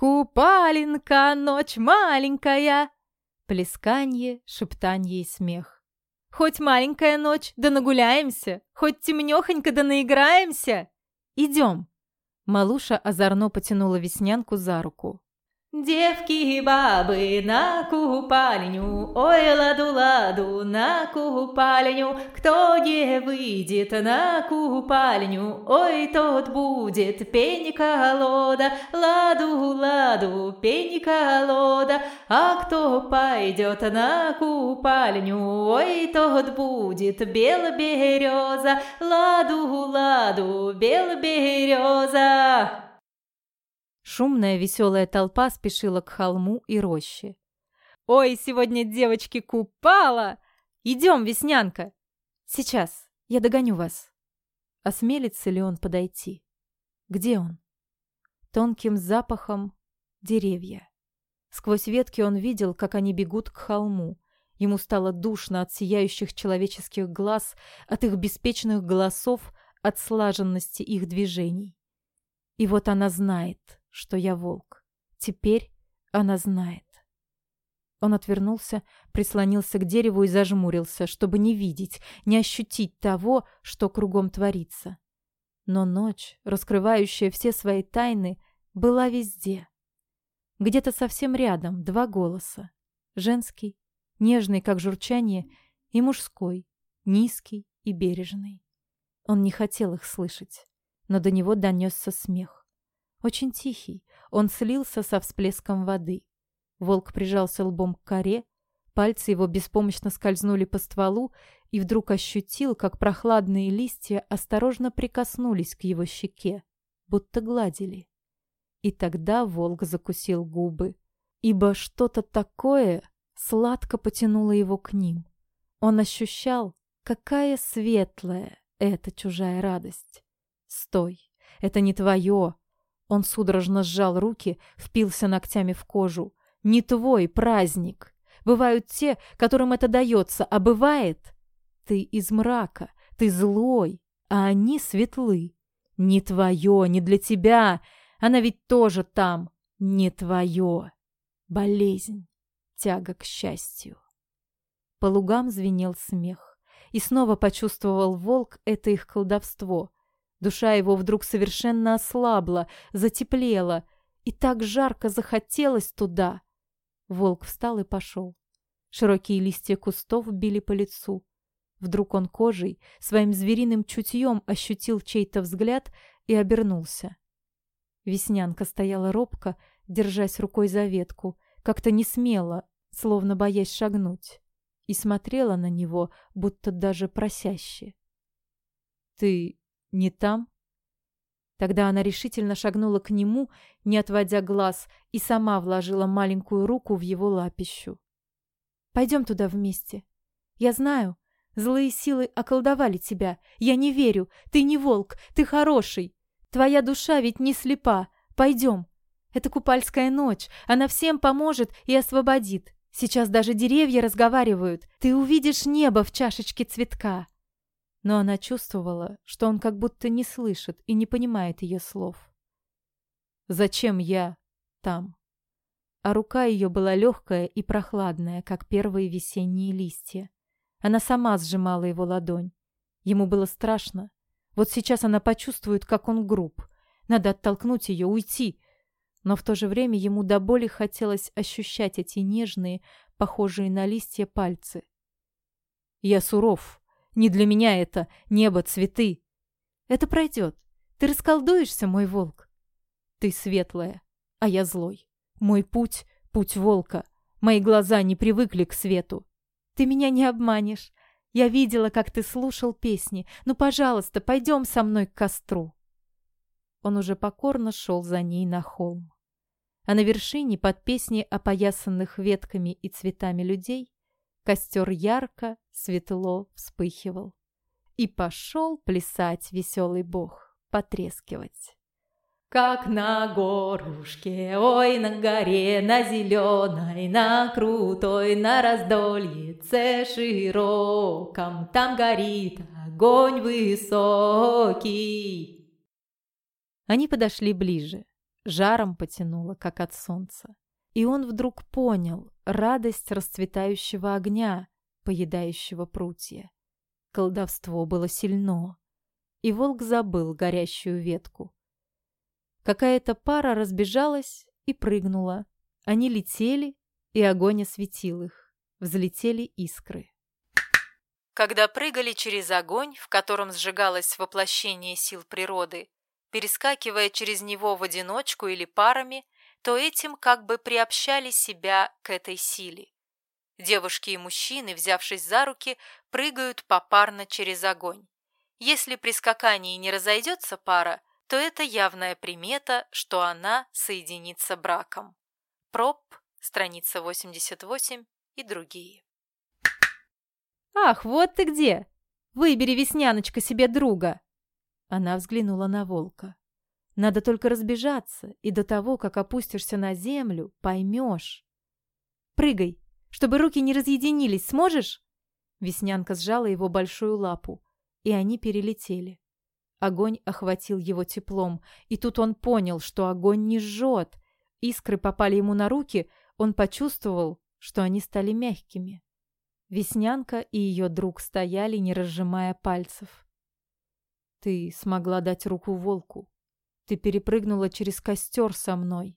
«Купаленка, ночь маленькая!» Плесканье, шептанье и смех. «Хоть маленькая ночь, да нагуляемся! Хоть темнёхонько, да наиграемся! Идём!» Малуша озорно потянула Веснянку за руку. Девки и бабы на купальню, ой, ладу-ладу на купальню, кто не выйдет на купальню, ой, тот будет пень колода, ладу-ладу пень колода, а кто пойдет на купальню, ой, тот будет бел береза, ладу-ладу бел береза. Шумная веселая толпа спешила к холму и роще. «Ой, сегодня девочки купала! Идем, Веснянка!» «Сейчас, я догоню вас!» Осмелится ли он подойти? Где он? Тонким запахом деревья. Сквозь ветки он видел, как они бегут к холму. Ему стало душно от сияющих человеческих глаз, от их беспечных голосов, от слаженности их движений. И вот она знает что я волк. Теперь она знает. Он отвернулся, прислонился к дереву и зажмурился, чтобы не видеть, не ощутить того, что кругом творится. Но ночь, раскрывающая все свои тайны, была везде. Где-то совсем рядом два голоса. Женский, нежный, как журчание, и мужской, низкий и бережный. Он не хотел их слышать, но до него донесся смех. Очень тихий, он слился со всплеском воды. Волк прижался лбом к коре, пальцы его беспомощно скользнули по стволу и вдруг ощутил, как прохладные листья осторожно прикоснулись к его щеке, будто гладили. И тогда волк закусил губы, ибо что-то такое сладко потянуло его к ним. Он ощущал, какая светлая эта чужая радость. «Стой! Это не твое! Он судорожно сжал руки, впился ногтями в кожу. «Не твой праздник! Бывают те, которым это дается, а бывает...» «Ты из мрака, ты злой, а они светлы. Не твое, не для тебя, она ведь тоже там. Не твое. Болезнь, тяга к счастью». По лугам звенел смех. И снова почувствовал волк это их колдовство — Душа его вдруг совершенно ослабла, затеплела, и так жарко захотелось туда. Волк встал и пошел. Широкие листья кустов били по лицу. Вдруг он кожей, своим звериным чутьем ощутил чей-то взгляд и обернулся. Веснянка стояла робко, держась рукой за ветку, как-то не смело, словно боясь шагнуть, и смотрела на него, будто даже просяще. «Ты не там? Тогда она решительно шагнула к нему, не отводя глаз, и сама вложила маленькую руку в его лапищу. «Пойдем туда вместе. Я знаю, злые силы околдовали тебя. Я не верю. Ты не волк, ты хороший. Твоя душа ведь не слепа. Пойдем. Это купальская ночь. Она всем поможет и освободит. Сейчас даже деревья разговаривают. Ты увидишь небо в чашечке цветка но она чувствовала, что он как будто не слышит и не понимает ее слов. «Зачем я там?» А рука ее была легкая и прохладная, как первые весенние листья. Она сама сжимала его ладонь. Ему было страшно. Вот сейчас она почувствует, как он груб. Надо оттолкнуть ее, уйти. Но в то же время ему до боли хотелось ощущать эти нежные, похожие на листья пальцы. «Я суров», не для меня это. Небо, цветы. Это пройдет. Ты расколдуешься, мой волк. Ты светлая, а я злой. Мой путь — путь волка. Мои глаза не привыкли к свету. Ты меня не обманешь. Я видела, как ты слушал песни. Ну, пожалуйста, пойдем со мной к костру. Он уже покорно шел за ней на холм. А на вершине, под песни опоясанных ветками и цветами людей, Костер ярко, светло вспыхивал. И пошел плясать веселый бог, потрескивать. Как на горушке, ой, на горе, на зеленой, на крутой, на раздольице широком, там горит огонь высокий. Они подошли ближе, жаром потянуло, как от солнца. И он вдруг понял, радость расцветающего огня, поедающего прутья. Колдовство было сильно, и волк забыл горящую ветку. Какая-то пара разбежалась и прыгнула. Они летели, и огонь осветил их. Взлетели искры. Когда прыгали через огонь, в котором сжигалось воплощение сил природы, перескакивая через него в одиночку или парами – то этим как бы приобщали себя к этой силе. Девушки и мужчины, взявшись за руки, прыгают попарно через огонь. Если при скакании не разойдется пара, то это явная примета, что она соединится браком. Проб, страница 88 и другие. «Ах, вот ты где! Выбери, весняночка, себе друга!» Она взглянула на волка. Надо только разбежаться, и до того, как опустишься на землю, поймешь. «Прыгай, чтобы руки не разъединились, сможешь?» Веснянка сжала его большую лапу, и они перелетели. Огонь охватил его теплом, и тут он понял, что огонь не жжет. Искры попали ему на руки, он почувствовал, что они стали мягкими. Веснянка и ее друг стояли, не разжимая пальцев. «Ты смогла дать руку волку», ты перепрыгнула через костер со мной.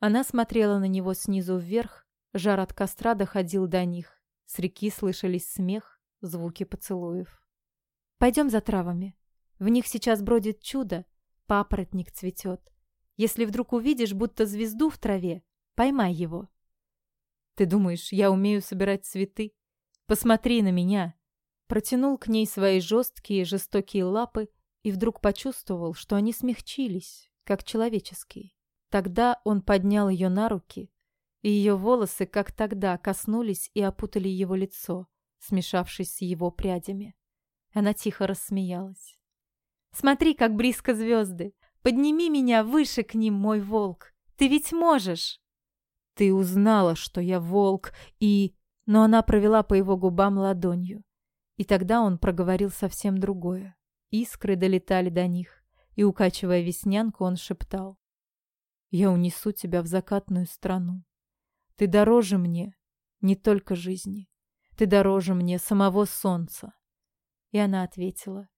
Она смотрела на него снизу вверх, жар от костра доходил до них. С реки слышались смех, звуки поцелуев. Пойдем за травами. В них сейчас бродит чудо, папоротник цветет. Если вдруг увидишь, будто звезду в траве, поймай его. Ты думаешь, я умею собирать цветы? Посмотри на меня. Протянул к ней свои жесткие, жестокие лапы и вдруг почувствовал, что они смягчились, как человеческие. Тогда он поднял ее на руки, и ее волосы, как тогда, коснулись и опутали его лицо, смешавшись с его прядями. Она тихо рассмеялась. «Смотри, как близко звезды! Подними меня выше к ним, мой волк! Ты ведь можешь!» «Ты узнала, что я волк, и...» Но она провела по его губам ладонью. И тогда он проговорил совсем другое. Искры долетали до них, и, укачивая веснянку, он шептал. «Я унесу тебя в закатную страну. Ты дороже мне, не только жизни. Ты дороже мне самого солнца». И она ответила.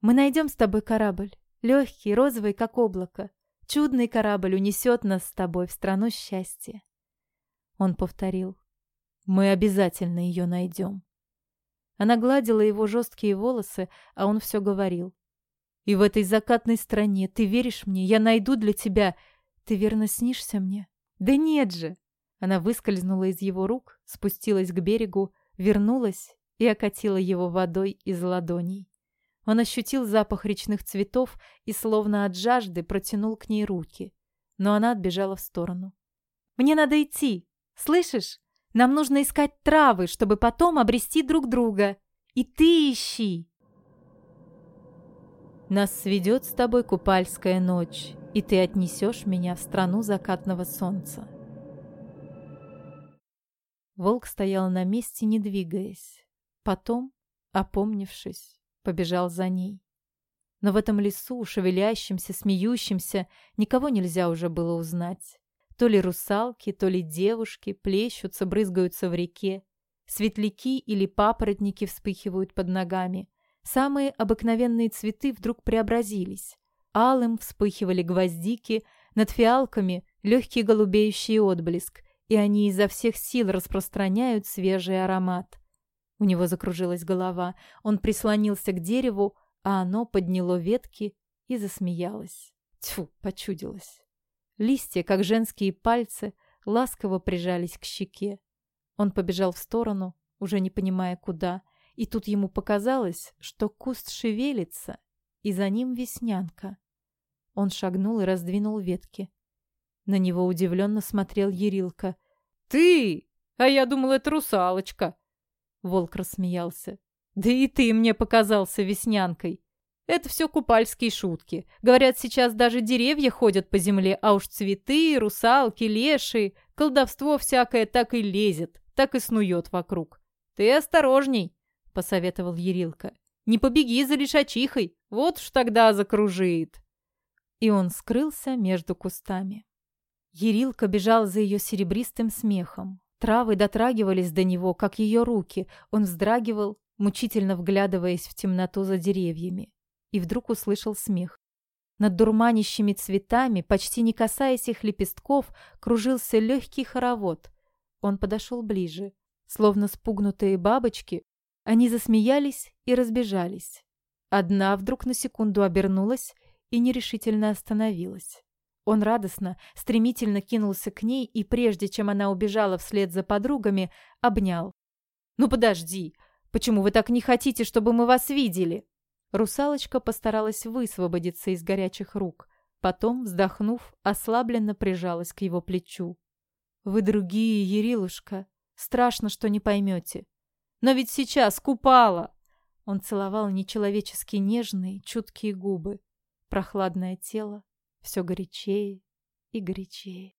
«Мы найдем с тобой корабль, легкий, розовый, как облако. Чудный корабль унесет нас с тобой в страну счастья». Он повторил. «Мы обязательно ее найдем». Она гладила его жесткие волосы, а он все говорил. «И в этой закатной стране ты веришь мне? Я найду для тебя...» «Ты верно снишься мне?» «Да нет же!» Она выскользнула из его рук, спустилась к берегу, вернулась и окатила его водой из ладоней. Он ощутил запах речных цветов и, словно от жажды, протянул к ней руки. Но она отбежала в сторону. «Мне надо идти! Слышишь? Нам нужно искать травы, чтобы потом обрести друг друга. И ты ищи!» «Нас сведет с тобой купальская ночь, и ты отнесешь меня в страну закатного солнца». Волк стоял на месте, не двигаясь. Потом, опомнившись, побежал за ней. Но в этом лесу, шевелящемся, смеющемся, никого нельзя уже было узнать. То ли русалки, то ли девушки плещутся, брызгаются в реке. Светляки или папоротники вспыхивают под ногами. Самые обыкновенные цветы вдруг преобразились. Алым вспыхивали гвоздики, над фиалками легкий голубеющий отблеск, и они изо всех сил распространяют свежий аромат. У него закружилась голова, он прислонился к дереву, а оно подняло ветки и засмеялось. Тьфу, почудилось. Листья, как женские пальцы, ласково прижались к щеке. Он побежал в сторону, уже не понимая куда, и тут ему показалось, что куст шевелится, и за ним веснянка. Он шагнул и раздвинул ветки. На него удивленно смотрел Ерилка. «Ты! А я думал, это русалочка!» Волк рассмеялся. «Да и ты мне показался веснянкой!» Это все купальские шутки. Говорят, сейчас даже деревья ходят по земле, а уж цветы, русалки, леши, колдовство всякое так и лезет, так и снует вокруг. Ты осторожней, посоветовал Ерилка. Не побеги за лишачихой, вот уж тогда закружит. И он скрылся между кустами. Ерилка бежал за ее серебристым смехом. Травы дотрагивались до него, как ее руки. Он вздрагивал, мучительно вглядываясь в темноту за деревьями и вдруг услышал смех. Над дурманящими цветами, почти не касаясь их лепестков, кружился легкий хоровод. Он подошел ближе. Словно спугнутые бабочки, они засмеялись и разбежались. Одна вдруг на секунду обернулась и нерешительно остановилась. Он радостно, стремительно кинулся к ней и, прежде чем она убежала вслед за подругами, обнял. «Ну подожди! Почему вы так не хотите, чтобы мы вас видели?» Русалочка постаралась высвободиться из горячих рук. Потом, вздохнув, ослабленно прижалась к его плечу. «Вы другие, ерилушка. Страшно, что не поймете. Но ведь сейчас купала!» Он целовал нечеловечески нежные, чуткие губы. Прохладное тело, все горячее и горячее.